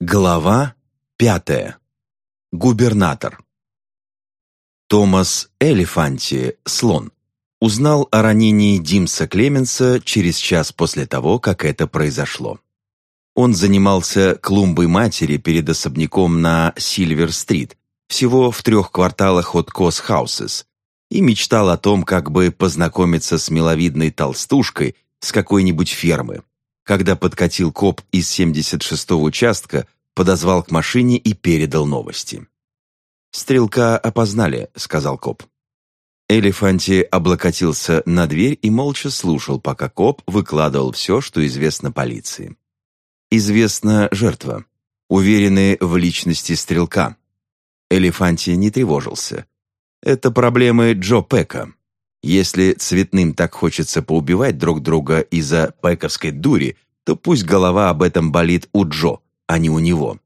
Глава пятая. Губернатор. Томас Элефанти, слон, узнал о ранении Димса Клеменса через час после того, как это произошло. Он занимался клумбой матери перед особняком на Сильвер-стрит, всего в трех кварталах от Кос-хаусес, и мечтал о том, как бы познакомиться с миловидной толстушкой с какой-нибудь фермы, когда подкатил коп из 76-го участка, подозвал к машине и передал новости. «Стрелка опознали», — сказал коп. Элефанти облокотился на дверь и молча слушал, пока коп выкладывал все, что известно полиции. Известна жертва. Уверены в личности стрелка. Элефанти не тревожился. Это проблемы Джо Пека. Если цветным так хочется поубивать друг друга из-за пековской дури, то пусть голова об этом болит у Джо, а не у него.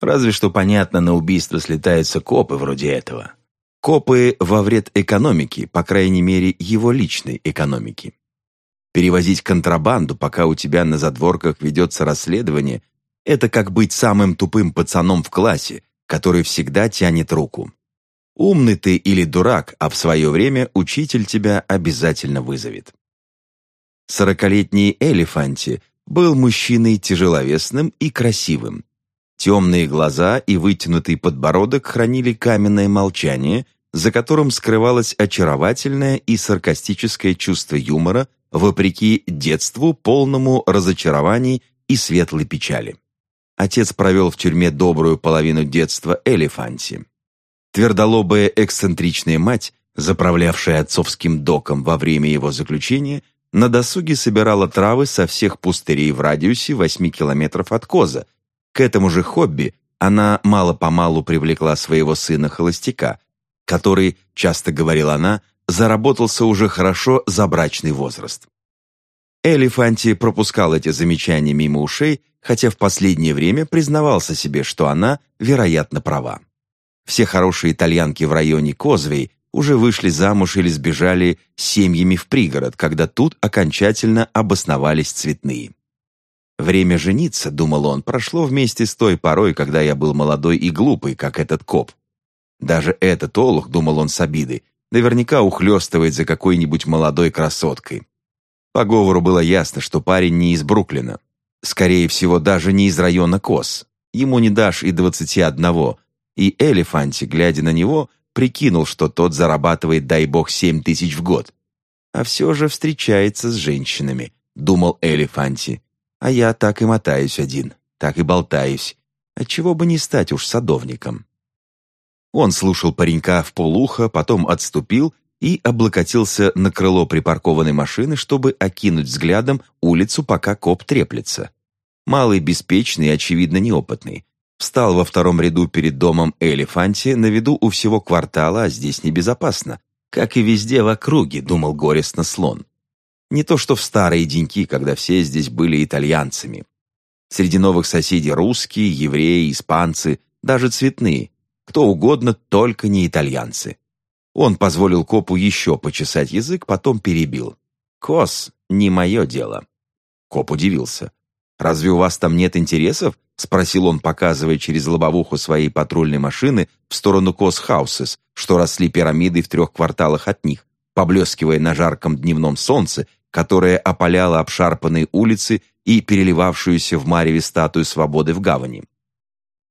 Разве что, понятно, на убийство слетаются копы вроде этого. Копы во вред экономики, по крайней мере, его личной экономики. Перевозить контрабанду, пока у тебя на задворках ведется расследование, это как быть самым тупым пацаном в классе, который всегда тянет руку. Умный ты или дурак, а в свое время учитель тебя обязательно вызовет. Сорокалетний Элефанти был мужчиной тяжеловесным и красивым. Темные глаза и вытянутый подбородок хранили каменное молчание, за которым скрывалось очаровательное и саркастическое чувство юмора, вопреки детству, полному разочарований и светлой печали. Отец провел в тюрьме добрую половину детства Элефанти. Твердолобая эксцентричная мать, заправлявшая отцовским доком во время его заключения, на досуге собирала травы со всех пустырей в радиусе 8 километров от Коза. К этому же хобби она мало-помалу привлекла своего сына-холостяка, который, часто говорила она, заработался уже хорошо за брачный возраст. Элефанти пропускал эти замечания мимо ушей, хотя в последнее время признавался себе, что она, вероятно, права. Все хорошие итальянки в районе Козвей уже вышли замуж или сбежали семьями в пригород, когда тут окончательно обосновались цветные. Время жениться, думал он, прошло вместе с той порой, когда я был молодой и глупый, как этот коп. Даже этот олух, думал он с обидой, наверняка ухлёстывает за какой-нибудь молодой красоткой. По говору было ясно, что парень не из Бруклина. Скорее всего, даже не из района Кос. Ему не дашь и двадцати одного, и Элефанти, глядя на него, прикинул, что тот зарабатывает, дай бог, семь тысяч в год. А все же встречается с женщинами, думал Элефанти. А я так и мотаюсь один, так и болтаюсь. Отчего бы не стать уж садовником? Он слушал паренька в полухо, потом отступил и облокотился на крыло припаркованной машины, чтобы окинуть взглядом улицу, пока коп треплется. Малый, беспечный очевидно, неопытный. Встал во втором ряду перед домом Элефанти, на виду у всего квартала, а здесь небезопасно. Как и везде в округе, думал горестно слон. Не то что в старые деньки, когда все здесь были итальянцами. Среди новых соседей русские, евреи, испанцы, даже цветные. Кто угодно, только не итальянцы. Он позволил копу еще почесать язык, потом перебил. «Кос, не мое дело». Коп удивился. «Разве у вас там нет интересов?» — спросил он, показывая через лобовуху своей патрульной машины в сторону Косхаусес, что росли пирамидой в трех кварталах от них, поблескивая на жарком дневном солнце, которое опаляло обшарпанные улицы и переливавшуюся в мареве статую свободы в гавани.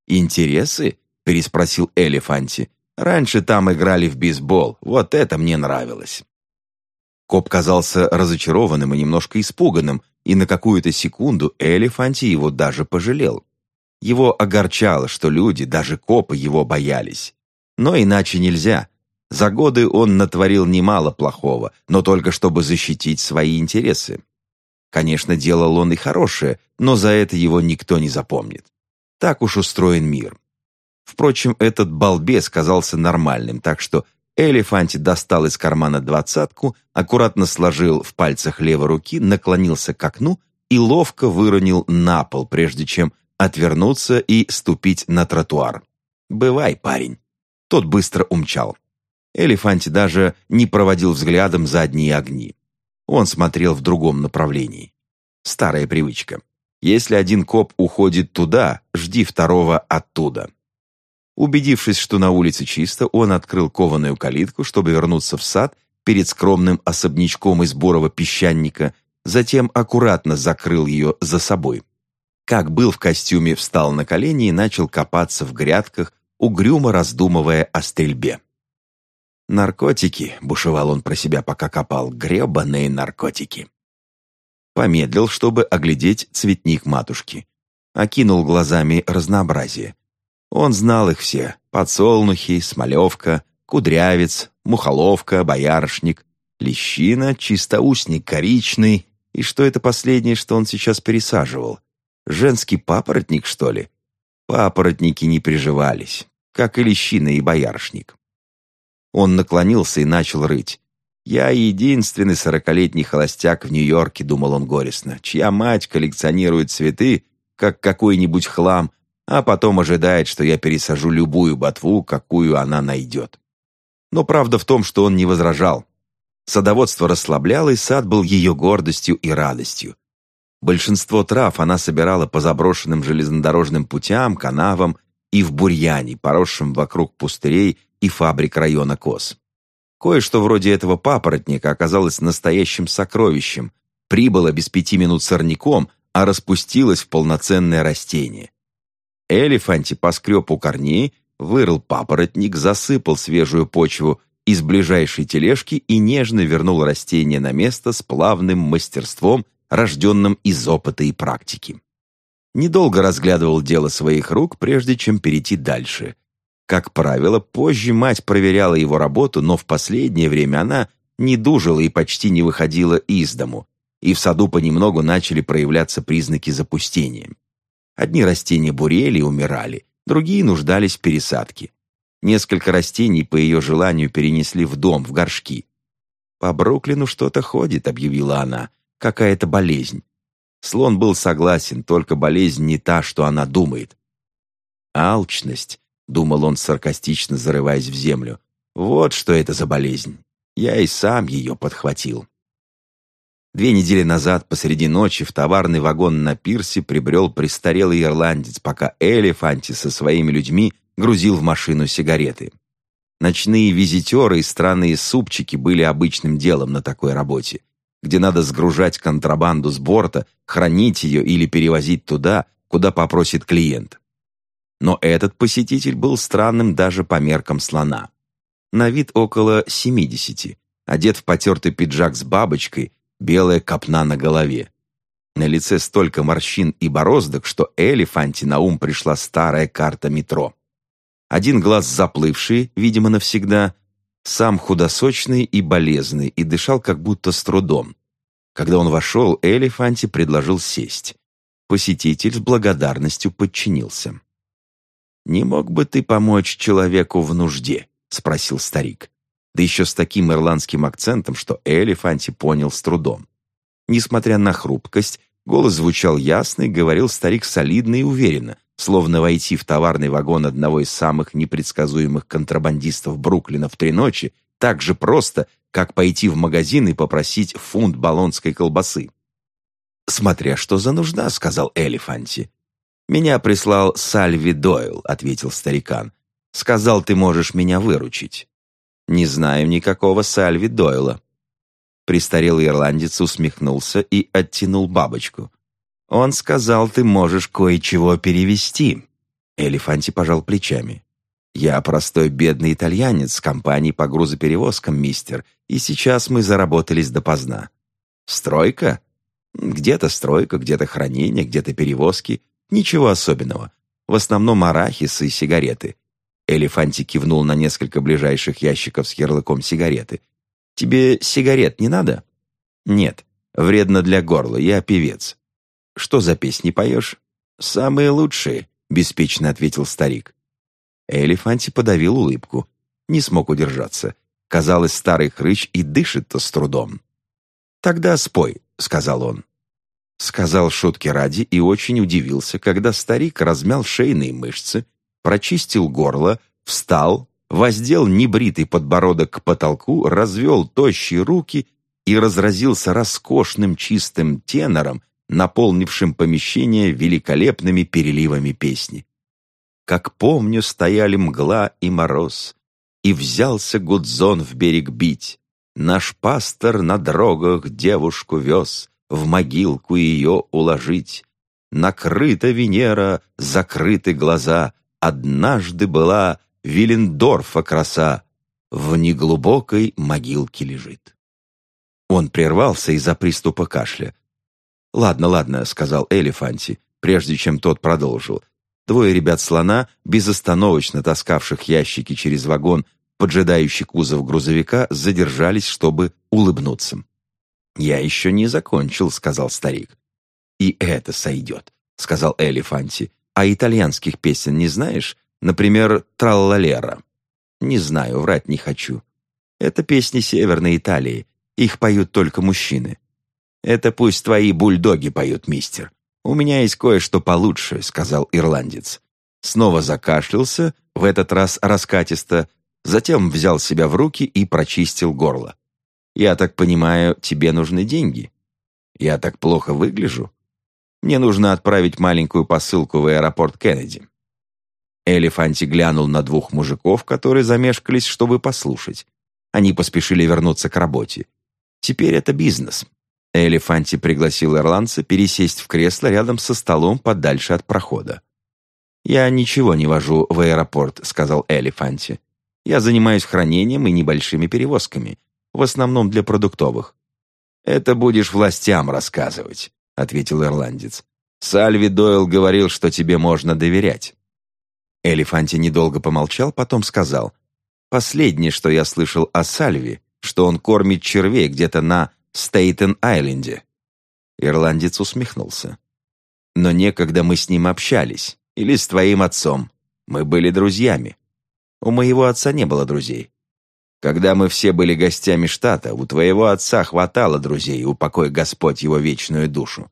«Интересы?» — переспросил Элефанти. «Раньше там играли в бейсбол, вот это мне нравилось». Коп казался разочарованным и немножко испуганным, и на какую-то секунду Элефанти его даже пожалел. Его огорчало, что люди, даже копы, его боялись. Но иначе нельзя. За годы он натворил немало плохого, но только чтобы защитить свои интересы. Конечно, делал он и хорошее, но за это его никто не запомнит. Так уж устроен мир. Впрочем, этот балбес казался нормальным, так что Элефанти достал из кармана двадцатку, аккуратно сложил в пальцах левой руки, наклонился к окну и ловко выронил на пол, прежде чем отвернуться и ступить на тротуар. «Бывай, парень». Тот быстро умчал. Элефанти даже не проводил взглядом задние огни. Он смотрел в другом направлении. Старая привычка. Если один коп уходит туда, жди второго оттуда. Убедившись, что на улице чисто, он открыл кованую калитку, чтобы вернуться в сад перед скромным особнячком из бурого песчаника, затем аккуратно закрыл ее за собой. Как был в костюме, встал на колени и начал копаться в грядках, угрюмо раздумывая о стрельбе. «Наркотики», — бушевал он про себя, пока копал, — «гребаные наркотики». Помедлил, чтобы оглядеть цветник матушки. Окинул глазами разнообразие. Он знал их все — подсолнухи, смолевка, кудрявец, мухоловка, боярышник, лещина, чистоусник коричный, и что это последнее, что он сейчас пересаживал? Женский папоротник, что ли? Папоротники не приживались, как и лещина и боярышник. Он наклонился и начал рыть. «Я единственный сорокалетний холостяк в Нью-Йорке», — думал он горестно, «чья мать коллекционирует цветы, как какой-нибудь хлам, а потом ожидает, что я пересажу любую ботву, какую она найдет». Но правда в том, что он не возражал. Садоводство расслабляло, и сад был ее гордостью и радостью. Большинство трав она собирала по заброшенным железнодорожным путям, канавам и в бурьяне, поросшем вокруг пустырей и фабрик района Кос. Кое-что вроде этого папоротника оказалось настоящим сокровищем, прибыло без пяти минут сорняком, а распустилось в полноценное растение. Элефанти поскреб у корней, вырыл папоротник, засыпал свежую почву из ближайшей тележки и нежно вернул растение на место с плавным мастерством, рожденным из опыта и практики. Недолго разглядывал дело своих рук, прежде чем перейти дальше – как правило, позже мать проверяла его работу, но в последнее время она не дужила и почти не выходила из дому, и в саду понемногу начали проявляться признаки запустения. Одни растения бурели и умирали, другие нуждались в пересадке. Несколько растений по ее желанию перенесли в дом, в горшки. «По Бруклину что-то ходит», — объявила она, — «какая-то болезнь». Слон был согласен, только болезнь не та, что она думает. Алчность думал он, саркастично зарываясь в землю. Вот что это за болезнь. Я и сам ее подхватил. Две недели назад посреди ночи в товарный вагон на пирсе прибрел престарелый ирландец, пока Элефанти со своими людьми грузил в машину сигареты. Ночные визитеры и странные супчики были обычным делом на такой работе, где надо сгружать контрабанду с борта, хранить ее или перевозить туда, куда попросит клиент. Но этот посетитель был странным даже по меркам слона. На вид около 70, одет в потертый пиджак с бабочкой, белая копна на голове. На лице столько морщин и бороздок, что Элефанти на ум пришла старая карта метро. Один глаз заплывший, видимо, навсегда, сам худосочный и болезный, и дышал как будто с трудом. Когда он вошел, Элефанти предложил сесть. Посетитель с благодарностью подчинился. «Не мог бы ты помочь человеку в нужде?» — спросил старик. Да еще с таким ирландским акцентом, что Элефанти понял с трудом. Несмотря на хрупкость, голос звучал ясно и говорил старик солидно и уверенно, словно войти в товарный вагон одного из самых непредсказуемых контрабандистов Бруклина в три ночи так же просто, как пойти в магазин и попросить фунт болонской колбасы. «Смотря что за нужда», — сказал Элефанти. «Меня прислал Сальви Дойл», — ответил старикан. «Сказал, ты можешь меня выручить». «Не знаю никакого Сальви Дойла». Престарелый ирландец усмехнулся и оттянул бабочку. «Он сказал, ты можешь кое-чего перевести». Элефанти пожал плечами. «Я простой бедный итальянец с компанией по грузоперевозкам, мистер, и сейчас мы заработались допоздна». «Стройка?» «Где-то стройка, где-то хранение, где-то перевозки. Ничего особенного. В основном арахис и сигареты. Элефанти кивнул на несколько ближайших ящиков с ярлыком сигареты. «Тебе сигарет не надо?» «Нет. Вредно для горла. Я певец». «Что за песни поешь?» «Самые лучшие», — беспечно ответил старик. Элефанти подавил улыбку. Не смог удержаться. Казалось, старый хрыч и дышит-то с трудом. «Тогда спой», — сказал он. Сказал шутки ради и очень удивился, когда старик размял шейные мышцы, прочистил горло, встал, воздел небритый подбородок к потолку, развел тощие руки и разразился роскошным чистым тенором, наполнившим помещение великолепными переливами песни. Как помню, стояли мгла и мороз, и взялся Гудзон в берег бить. Наш пастор на дорогах девушку вез, в могилку ее уложить. Накрыта Венера, закрыты глаза, однажды была Виллендорфа краса, в неглубокой могилке лежит. Он прервался из-за приступа кашля. «Ладно, ладно», — сказал Элефанти, прежде чем тот продолжил. Двое ребят-слона, безостановочно таскавших ящики через вагон, поджидающий кузов грузовика, задержались, чтобы улыбнуться. «Я еще не закончил», — сказал старик. «И это сойдет», — сказал Элефанти. «А итальянских песен не знаешь? Например, «Траллалера». «Не знаю, врать не хочу. Это песни Северной Италии. Их поют только мужчины. Это пусть твои бульдоги поют, мистер. У меня есть кое-что получше», — сказал ирландец. Снова закашлялся, в этот раз раскатисто, затем взял себя в руки и прочистил горло. «Я так понимаю, тебе нужны деньги? Я так плохо выгляжу? Мне нужно отправить маленькую посылку в аэропорт Кеннеди». Элефанти глянул на двух мужиков, которые замешкались, чтобы послушать. Они поспешили вернуться к работе. Теперь это бизнес. Элефанти пригласил ирландца пересесть в кресло рядом со столом подальше от прохода. «Я ничего не вожу в аэропорт», — сказал Элефанти. «Я занимаюсь хранением и небольшими перевозками, в основном для продуктовых». «Это будешь властям рассказывать», — ответил ирландец. «Сальви Дойл говорил, что тебе можно доверять». Элефанти недолго помолчал, потом сказал. «Последнее, что я слышал о Сальви, что он кормит червей где-то на Стейтен-Айленде». Ирландец усмехнулся. «Но некогда мы с ним общались, или с твоим отцом. Мы были друзьями. У моего отца не было друзей. Когда мы все были гостями штата, у твоего отца хватало друзей, упокой Господь его вечную душу.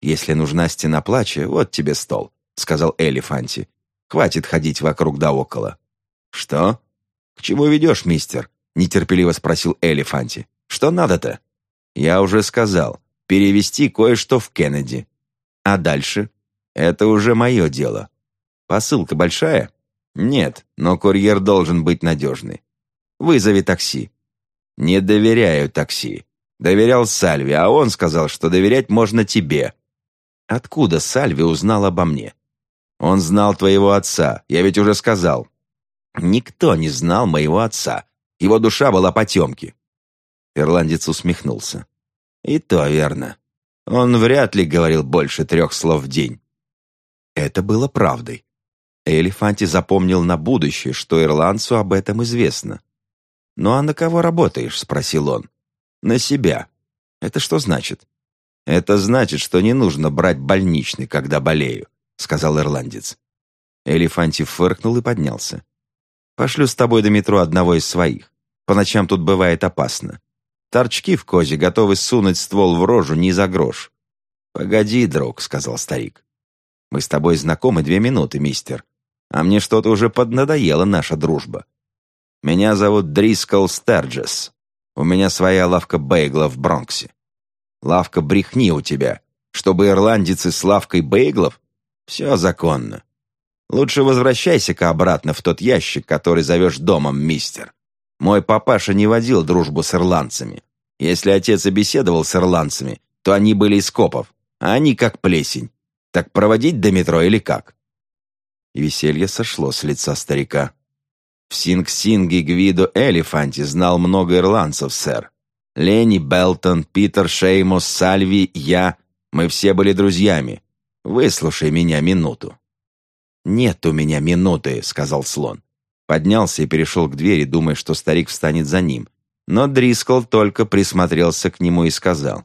Если нужна стена плача, вот тебе стол», — сказал Элефанти. «Хватит ходить вокруг да около». «Что? К чему ведешь, мистер?» — нетерпеливо спросил Элефанти. «Что надо-то?» «Я уже сказал. Перевести кое-что в Кеннеди. А дальше? Это уже мое дело. Посылка большая? Нет, но курьер должен быть надежный. Вызови такси». «Не доверяю такси. Доверял Сальви, а он сказал, что доверять можно тебе». «Откуда Сальви узнал обо мне?» «Он знал твоего отца, я ведь уже сказал». «Никто не знал моего отца. Его душа была потемки». Ирландец усмехнулся. «И то верно. Он вряд ли говорил больше трех слов в день». Это было правдой. Элефанти запомнил на будущее, что ирландцу об этом известно. «Ну а на кого работаешь?» — спросил он. «На себя. Это что значит?» «Это значит, что не нужно брать больничный, когда болею», — сказал ирландец. Элефанти фыркнул и поднялся. «Пошлю с тобой до метро одного из своих. По ночам тут бывает опасно. Торчки в козе готовы сунуть ствол в рожу не за грош». «Погоди, друг», — сказал старик. «Мы с тобой знакомы две минуты, мистер. А мне что-то уже поднадоела наша дружба. Меня зовут Дрискл Стерджес. У меня своя лавка бейглов в Бронксе. Лавка брехни у тебя. Чтобы ирландец с лавкой бейглов? Все законно. Лучше возвращайся-ка обратно в тот ящик, который зовешь домом, мистер. Мой папаша не водил дружбу с ирландцами. Если отец и беседовал с ирландцами, то они были из копов, а они как плесень. Так проводить до метро или как?» И веселье сошло с лица старика. «В Синг-Синге Гвидо Элефанти знал много ирландцев, сэр. Ленни Белтон, Питер Шеймос, Сальви, я. Мы все были друзьями. Выслушай меня минуту». «Нет у меня минуты», — сказал слон. Поднялся и перешел к двери, думая, что старик встанет за ним. Но Дрискл только присмотрелся к нему и сказал,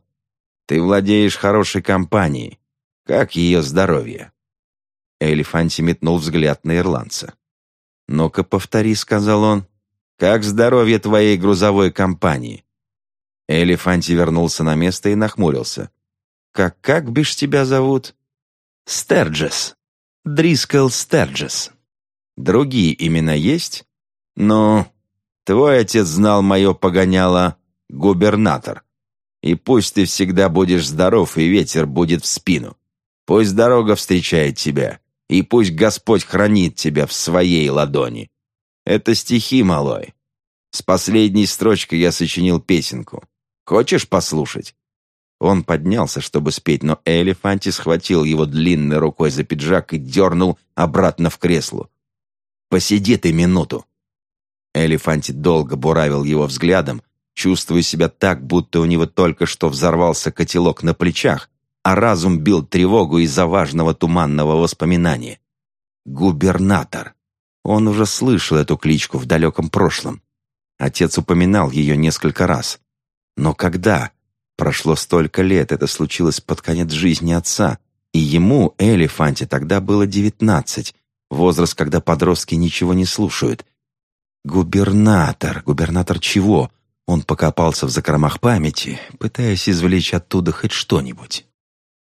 «Ты владеешь хорошей компанией. Как ее здоровье?» Элефанти метнул взгляд на ирландца. «Ну-ка, повтори», — сказал он, «как здоровье твоей грузовой компании?» Элефанти вернулся на место и нахмурился. «Как, как бишь тебя зовут?» «Стерджес. Дрискл Стерджес». Другие имена есть? Ну, твой отец знал мое погоняло губернатор. И пусть ты всегда будешь здоров, и ветер будет в спину. Пусть дорога встречает тебя, и пусть Господь хранит тебя в своей ладони. Это стихи, малой. С последней строчкой я сочинил песенку. Хочешь послушать?» Он поднялся, чтобы спеть, но Элефанти схватил его длинной рукой за пиджак и дернул обратно в кресло. «Посиди ты минуту!» Элефанти долго буравил его взглядом, чувствуя себя так, будто у него только что взорвался котелок на плечах, а разум бил тревогу из-за важного туманного воспоминания. «Губернатор!» Он уже слышал эту кличку в далеком прошлом. Отец упоминал ее несколько раз. Но когда? Прошло столько лет, это случилось под конец жизни отца, и ему, Элефанте, тогда было девятнадцать, возраст, когда подростки ничего не слушают. Губернатор, губернатор чего? Он покопался в закромах памяти, пытаясь извлечь оттуда хоть что-нибудь.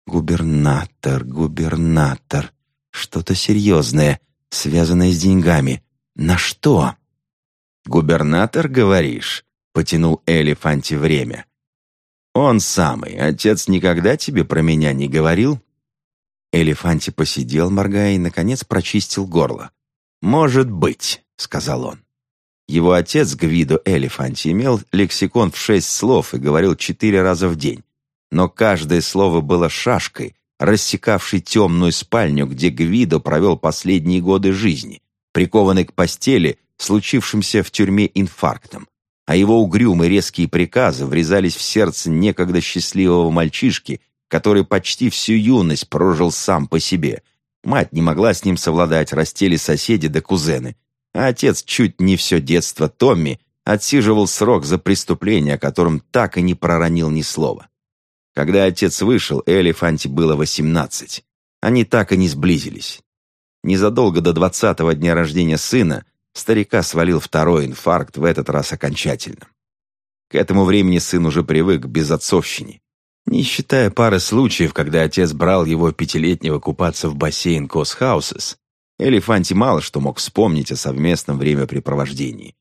Губернатор, губернатор. Что-то серьезное, связанное с деньгами. На что? «Губернатор, говоришь?» — потянул Элефанти время. «Он самый. Отец никогда тебе про меня не говорил?» Элефанти посидел, моргая, и, наконец, прочистил горло. «Может быть», — сказал он. Его отец, Гвидо Элефанти, имел лексикон в шесть слов и говорил четыре раза в день. Но каждое слово было шашкой, рассекавшей темную спальню, где Гвидо провел последние годы жизни, прикованный к постели, случившимся в тюрьме инфарктом а его угрюмые резкие приказы врезались в сердце некогда счастливого мальчишки, который почти всю юность прожил сам по себе. Мать не могла с ним совладать, растели соседи да кузены. А отец чуть не все детство Томми отсиживал срок за преступление, о котором так и не проронил ни слова. Когда отец вышел, Элефанте было восемнадцать. Они так и не сблизились. Незадолго до двадцатого дня рождения сына Старика свалил второй инфаркт, в этот раз окончательно. К этому времени сын уже привык к безотцовщине. Не считая пары случаев, когда отец брал его пятилетнего купаться в бассейн Косхаусес, Элефанти мало что мог вспомнить о совместном времяпрепровождении.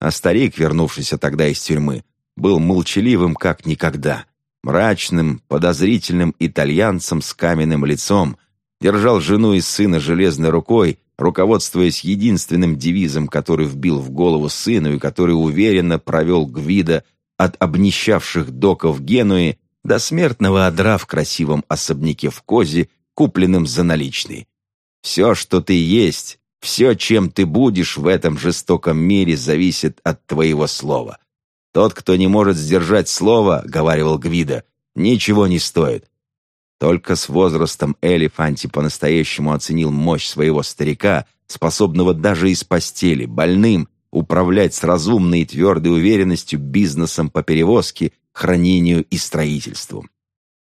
А старик, вернувшийся тогда из тюрьмы, был молчаливым как никогда, мрачным, подозрительным итальянцем с каменным лицом, держал жену и сына железной рукой руководствуясь единственным девизом, который вбил в голову сыну и который уверенно провел Гвида от обнищавших доков Генуи до смертного одра в красивом особняке в Козе, купленном за наличные. Все, что ты есть, все, чем ты будешь в этом жестоком мире, зависит от твоего слова. Тот, кто не может сдержать слово, — говаривал Гвида, — ничего не стоит. Только с возрастом Элефанти по-настоящему оценил мощь своего старика, способного даже из постели, больным, управлять с разумной и твердой уверенностью бизнесом по перевозке, хранению и строительству.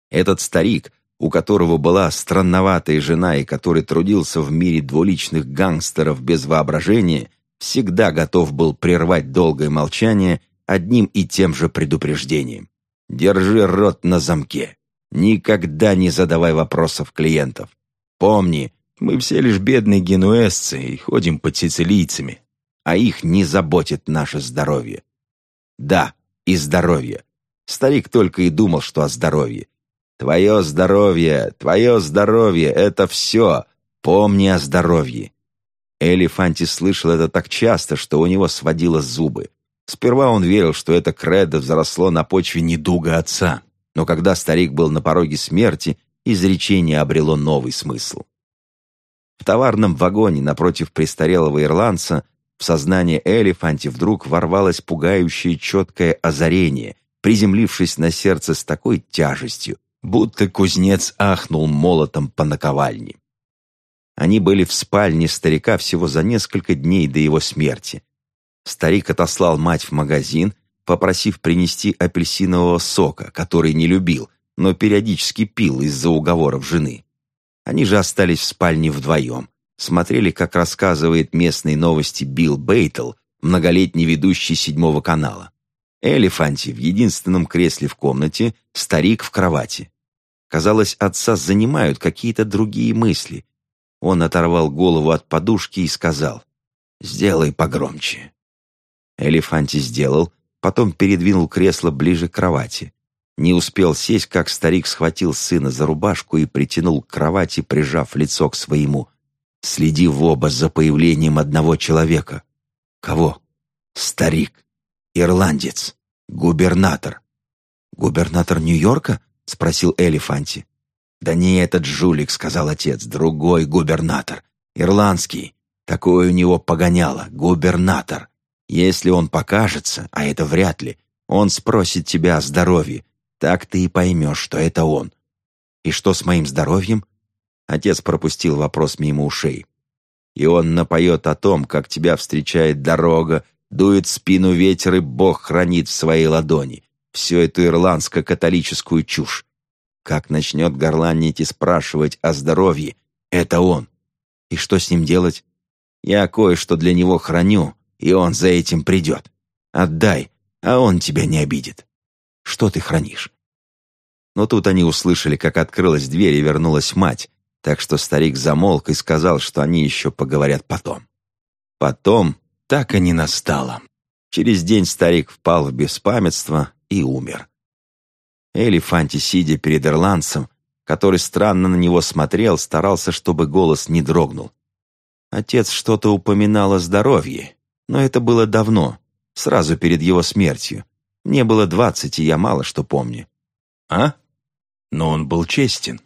Этот старик, у которого была странноватая жена и который трудился в мире двуличных гангстеров без воображения, всегда готов был прервать долгое молчание одним и тем же предупреждением. «Держи рот на замке. Никогда не задавай вопросов клиентов. Помни, мы все лишь бедные генуэзцы и ходим под сицилийцами, а их не заботит наше здоровье. Да, и здоровье. Старик только и думал, что о здоровье. Твое здоровье, твое здоровье — это все. Помни о здоровье. Элефанти слышал это так часто, что у него сводило зубы. Сперва он верил, что это кредо взросло на почве недуга отца но когда старик был на пороге смерти, изречение обрело новый смысл. В товарном вагоне напротив престарелого ирландца в сознание Элефанти вдруг ворвалось пугающее четкое озарение, приземлившись на сердце с такой тяжестью, будто кузнец ахнул молотом по наковальне. Они были в спальне старика всего за несколько дней до его смерти. Старик отослал мать в магазин, попросив принести апельсинового сока, который не любил, но периодически пил из-за уговоров жены. Они же остались в спальне вдвоем, смотрели, как рассказывает местные новости Билл Бейтл, многолетний ведущий седьмого канала. Элефанти в единственном кресле в комнате, старик в кровати. Казалось, отца занимают какие-то другие мысли. Он оторвал голову от подушки и сказал «Сделай погромче». Элефанти сделал, потом передвинул кресло ближе к кровати. Не успел сесть, как старик схватил сына за рубашку и притянул к кровати, прижав лицо к своему. «Следи в оба за появлением одного человека». «Кого?» «Старик. Ирландец. Губернатор». «Губернатор Нью-Йорка?» — спросил Элефанти. «Да не этот жулик», — сказал отец, — «другой губернатор. Ирландский. Такое у него погоняло. Губернатор. Если он покажется, а это вряд ли, он спросит тебя о здоровье. Так ты и поймешь, что это он. И что с моим здоровьем? Отец пропустил вопрос мимо ушей. И он напоет о том, как тебя встречает дорога, дует спину ветер, и Бог хранит в своей ладони. Всю эту ирландско-католическую чушь. Как начнет горланить и спрашивать о здоровье, это он. И что с ним делать? Я кое-что для него храню, и он за этим придет. Отдай, а он тебя не обидит. Что ты хранишь?» Но тут они услышали, как открылась дверь и вернулась мать, так что старик замолк и сказал, что они еще поговорят потом. Потом так и не настало. Через день старик впал в беспамятство и умер. Элефанти, сидя перед ирландцем, который странно на него смотрел, старался, чтобы голос не дрогнул. Отец что-то упоминал о здоровье, но это было давно, сразу перед его смертью, мне было двадцать, и я мало что помню. А? Но он был честен.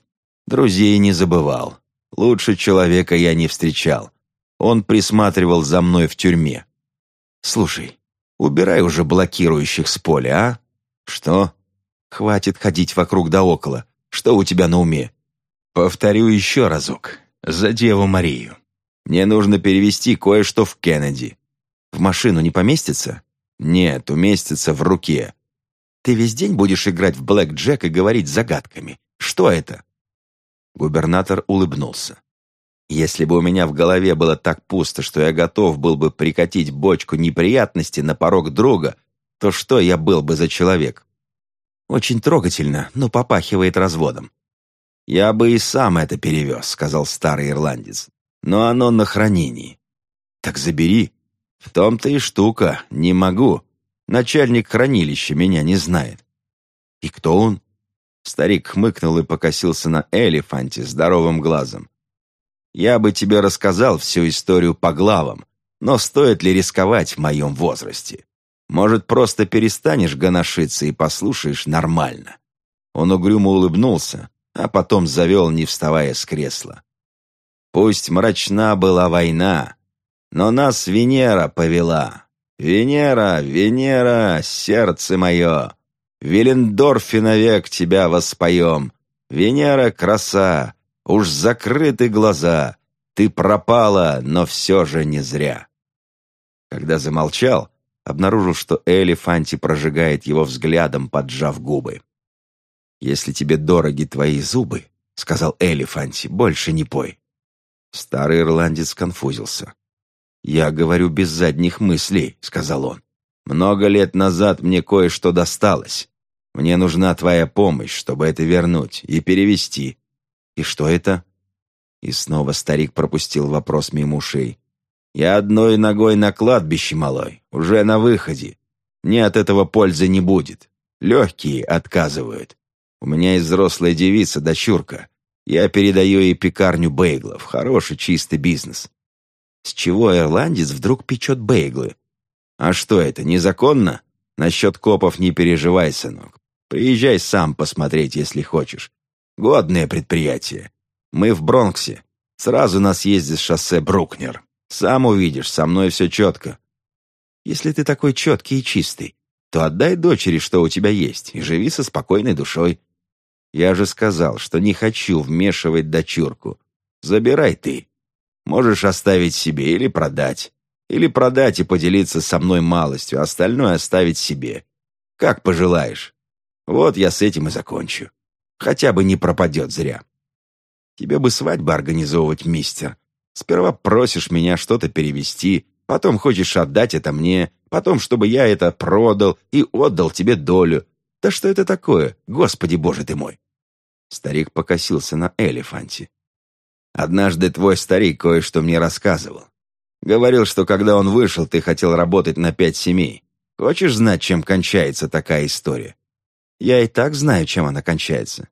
Друзей не забывал. Лучше человека я не встречал. Он присматривал за мной в тюрьме. Слушай, убирай уже блокирующих с поля, а? Что? Хватит ходить вокруг да около. Что у тебя на уме? Повторю еще разок. За Деву Марию. Мне нужно перевести кое-что в Кеннеди. В машину не поместится? Нет, уместится в руке. Ты весь день будешь играть в Блэк Джек и говорить загадками. Что это?» Губернатор улыбнулся. «Если бы у меня в голове было так пусто, что я готов был бы прикатить бочку неприятностей на порог друга, то что я был бы за человек? Очень трогательно, но попахивает разводом. «Я бы и сам это перевез», — сказал старый ирландец. «Но оно на хранении». «Так забери», «В том-то и штука, не могу. Начальник хранилища меня не знает». «И кто он?» Старик хмыкнул и покосился на Элефанте здоровым глазом. «Я бы тебе рассказал всю историю по главам, но стоит ли рисковать в моем возрасте? Может, просто перестанешь гоношиться и послушаешь нормально?» Он угрюмо улыбнулся, а потом завел, не вставая с кресла. «Пусть мрачна была война, но нас Венера повела. Венера, Венера, сердце мое, В навек тебя воспоем. Венера, краса, уж закрыты глаза, Ты пропала, но все же не зря. Когда замолчал, обнаружил, что Элефанти прожигает его взглядом, поджав губы. «Если тебе дороги твои зубы, — сказал Элефанти, — больше не пой». Старый ирландец конфузился. «Я говорю без задних мыслей», — сказал он. «Много лет назад мне кое-что досталось. Мне нужна твоя помощь, чтобы это вернуть и перевести». «И что это?» И снова старик пропустил вопрос мимо ушей. «Я одной ногой на кладбище, малой, уже на выходе. Мне от этого пользы не будет. Легкие отказывают. У меня есть взрослая девица, дочурка. Я передаю ей пекарню бейглов. Хороший чистый бизнес. С чего ирландец вдруг печет бейглы? А что это, незаконно? Насчет копов не переживай, сынок. Приезжай сам посмотреть, если хочешь. Годное предприятие. Мы в Бронксе. Сразу нас ездит шоссе Брукнер. Сам увидишь, со мной все четко. Если ты такой четкий и чистый, то отдай дочери, что у тебя есть, и живи со спокойной душой. Я же сказал, что не хочу вмешивать дочурку. Забирай ты. Можешь оставить себе или продать. Или продать и поделиться со мной малостью, а остальное оставить себе. Как пожелаешь. Вот я с этим и закончу. Хотя бы не пропадет зря. Тебе бы свадьбу организовывать, мистер. Сперва просишь меня что-то перевести, потом хочешь отдать это мне, потом, чтобы я это продал и отдал тебе долю. Да что это такое, господи боже ты мой!» Старик покосился на Элефанте. Однажды твой старик кое-что мне рассказывал. Говорил, что когда он вышел, ты хотел работать на пять семей. Хочешь знать, чем кончается такая история? Я и так знаю, чем она кончается».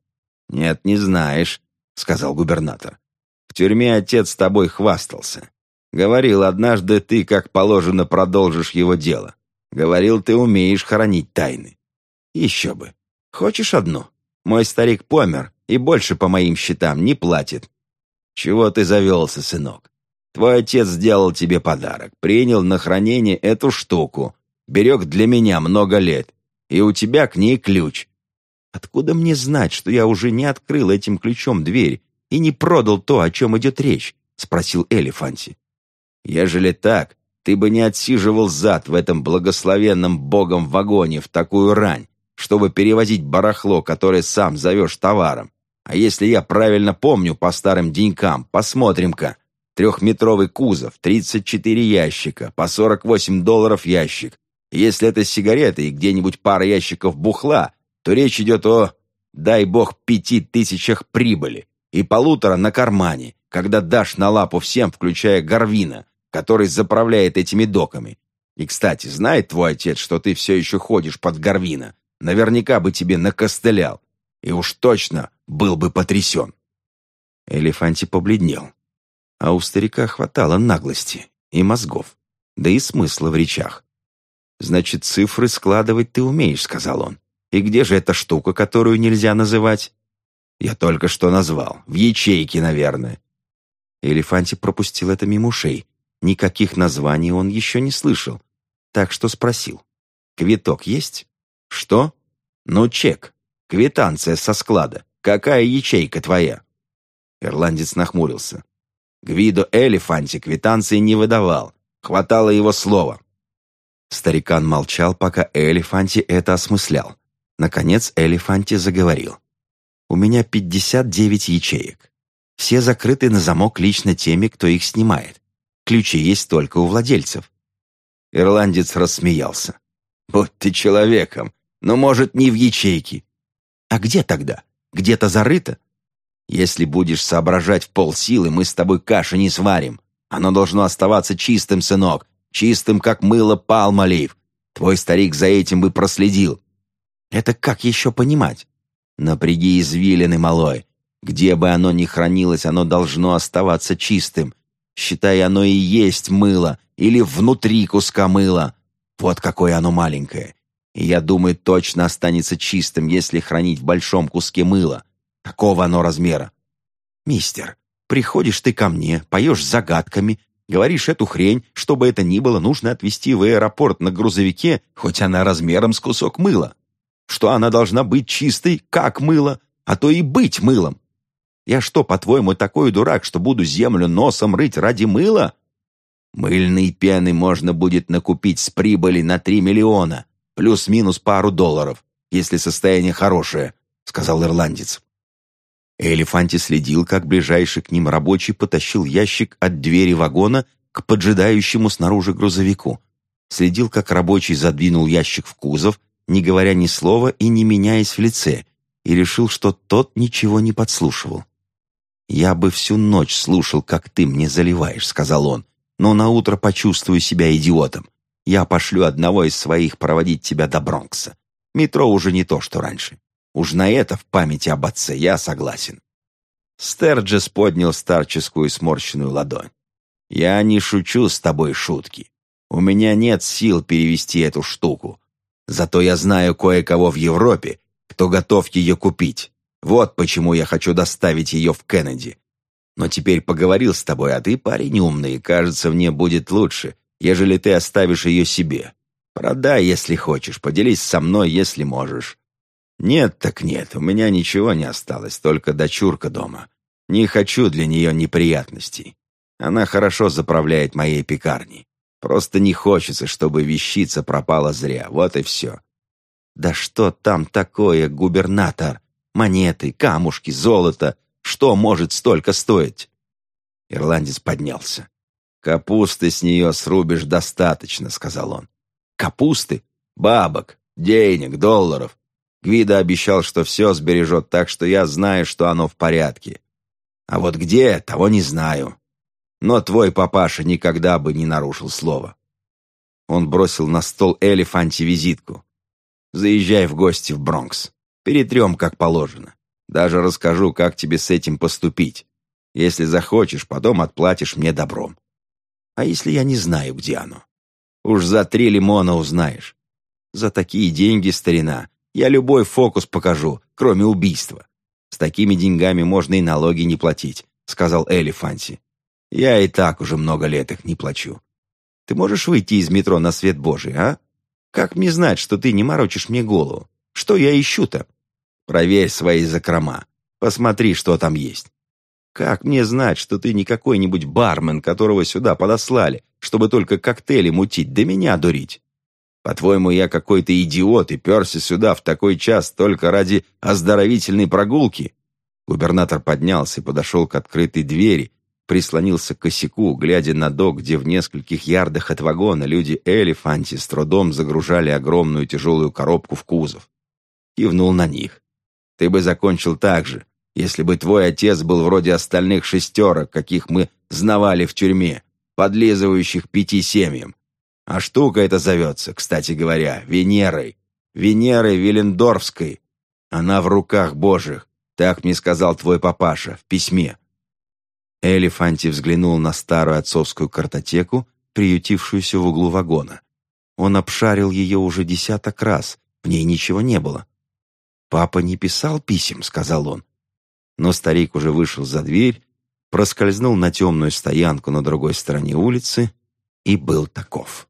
«Нет, не знаешь», — сказал губернатор. «В тюрьме отец с тобой хвастался. Говорил, однажды ты, как положено, продолжишь его дело. Говорил, ты умеешь хранить тайны. Еще бы. Хочешь одну? Мой старик помер и больше по моим счетам не платит. Чего ты завелся, сынок? Твой отец сделал тебе подарок, принял на хранение эту штуку, берег для меня много лет, и у тебя к ней ключ. Откуда мне знать, что я уже не открыл этим ключом дверь и не продал то, о чем идет речь? — спросил Элефанти. Ежели так, ты бы не отсиживал зад в этом благословенном богом вагоне в такую рань, чтобы перевозить барахло, которое сам зовешь товаром. А если я правильно помню по старым денькам, посмотрим-ка. Трехметровый кузов, 34 ящика, по 48 долларов ящик. Если это сигареты и где-нибудь пара ящиков бухла, то речь идет о, дай бог, пяти тысячах прибыли и полутора на кармане, когда дашь на лапу всем, включая Гарвина, который заправляет этими доками. И, кстати, знает твой отец, что ты все еще ходишь под Гарвина. Наверняка бы тебе накостылял. И уж точно был бы потрясен. Элефанти побледнел. А у старика хватало наглости и мозгов, да и смысла в речах. «Значит, цифры складывать ты умеешь», — сказал он. «И где же эта штука, которую нельзя называть?» «Я только что назвал. В ячейке, наверное». Элефанти пропустил это мимо ушей. Никаких названий он еще не слышал. Так что спросил. «Квиток есть?» «Что?» «Ну, чек. Квитанция со склада. Какая ячейка твоя?» Ирландец нахмурился. Гвидо Элефанти квитанции не выдавал. Хватало его слова. Старикан молчал, пока Элефанти это осмыслял. Наконец Элефанти заговорил. «У меня 59 ячеек. Все закрыты на замок лично теми, кто их снимает. Ключи есть только у владельцев». Ирландец рассмеялся. «Вот ты человеком, но, может, не в ячейке». «А где тогда? Где-то зарыто?» «Если будешь соображать в полсилы, мы с тобой каши не сварим. Оно должно оставаться чистым, сынок, чистым, как мыло палмолив. Твой старик за этим бы проследил». «Это как еще понимать?» «Напряги извилины, малой. Где бы оно ни хранилось, оно должно оставаться чистым. Считай, оно и есть мыло, или внутри куска мыла. Вот какое оно маленькое. И я думаю, точно останется чистым, если хранить в большом куске мыла. Какого оно размера? Мистер, приходишь ты ко мне, поешь загадками, говоришь эту хрень, чтобы это ни было, нужно отвезти в аэропорт на грузовике, хоть она размером с кусок мыла. Что она должна быть чистой, как мыло, а то и быть мылом. Я что, по-твоему, такой дурак, что буду землю носом рыть ради мыла? Мыльной пены можно будет накупить с прибыли на три миллиона, плюс-минус пару долларов, если состояние хорошее», — сказал ирландец. Элефанти следил, как ближайший к ним рабочий потащил ящик от двери вагона к поджидающему снаружи грузовику. Следил, как рабочий задвинул ящик в кузов, не говоря ни слова и не меняясь в лице, и решил, что тот ничего не подслушивал. «Я бы всю ночь слушал, как ты мне заливаешь», — сказал он, «но наутро почувствую себя идиотом. Я пошлю одного из своих проводить тебя до Бронкса. Метро уже не то, что раньше. Уж на это в памяти об отце я согласен». Стерджес поднял старческую сморщенную ладонь. «Я не шучу с тобой шутки. У меня нет сил перевести эту штуку. Зато я знаю кое-кого в Европе, кто готов ее купить. Вот почему я хочу доставить ее в Кеннеди. Но теперь поговорил с тобой, а ты парень умный, и, кажется, мне будет лучше, ежели ты оставишь ее себе. Продай, если хочешь, поделись со мной, если можешь. Нет так нет, у меня ничего не осталось, только дочурка дома. Не хочу для нее неприятностей. Она хорошо заправляет моей пекарней. Просто не хочется, чтобы вещица пропала зря, вот и все. Да что там такое, губернатор? Монеты, камушки, золото. Что может столько стоить?» Ирландец поднялся. «Капусты с нее срубишь достаточно», — сказал он. «Капусты? Бабок, денег, долларов. Гвида обещал, что все сбережет, так что я знаю, что оно в порядке. А вот где, того не знаю. Но твой папаша никогда бы не нарушил слова». Он бросил на стол Элефанти визитку. «Заезжай в гости в Бронкс. Перетрем, как положено. Даже расскажу, как тебе с этим поступить. Если захочешь, потом отплатишь мне добром. А если я не знаю, где оно? Уж за три лимона узнаешь. За такие деньги, старина, я любой фокус покажу, кроме убийства. С такими деньгами можно и налоги не платить», — сказал Элли Фанси. «Я и так уже много лет их не плачу. Ты можешь выйти из метро на свет Божий, а? Как мне знать, что ты не морочишь мне голову? Что я ищу-то? Проверь свои закрома. Посмотри, что там есть. Как мне знать, что ты не какой-нибудь бармен, которого сюда подослали, чтобы только коктейли мутить, да меня дурить? По-твоему, я какой-то идиот и перся сюда в такой час только ради оздоровительной прогулки?» Губернатор поднялся и подошел к открытой двери, прислонился к косяку, глядя на док, где в нескольких ярдах от вагона люди Элефанти с трудом загружали огромную тяжелую коробку в кузов. Кивнул на них. «Ты бы закончил так же, если бы твой отец был вроде остальных шестерок, каких мы знавали в тюрьме, подлизывающих пяти семьям. А штука эта зовется, кстати говоря, Венерой. Венерой Виллендорфской. Она в руках Божьих, так мне сказал твой папаша в письме». Элефанти взглянул на старую отцовскую картотеку, приютившуюся в углу вагона. Он обшарил ее уже десяток раз, в ней ничего не было. «Папа не писал писем», — сказал он. Но старик уже вышел за дверь, проскользнул на темную стоянку на другой стороне улицы и был таков.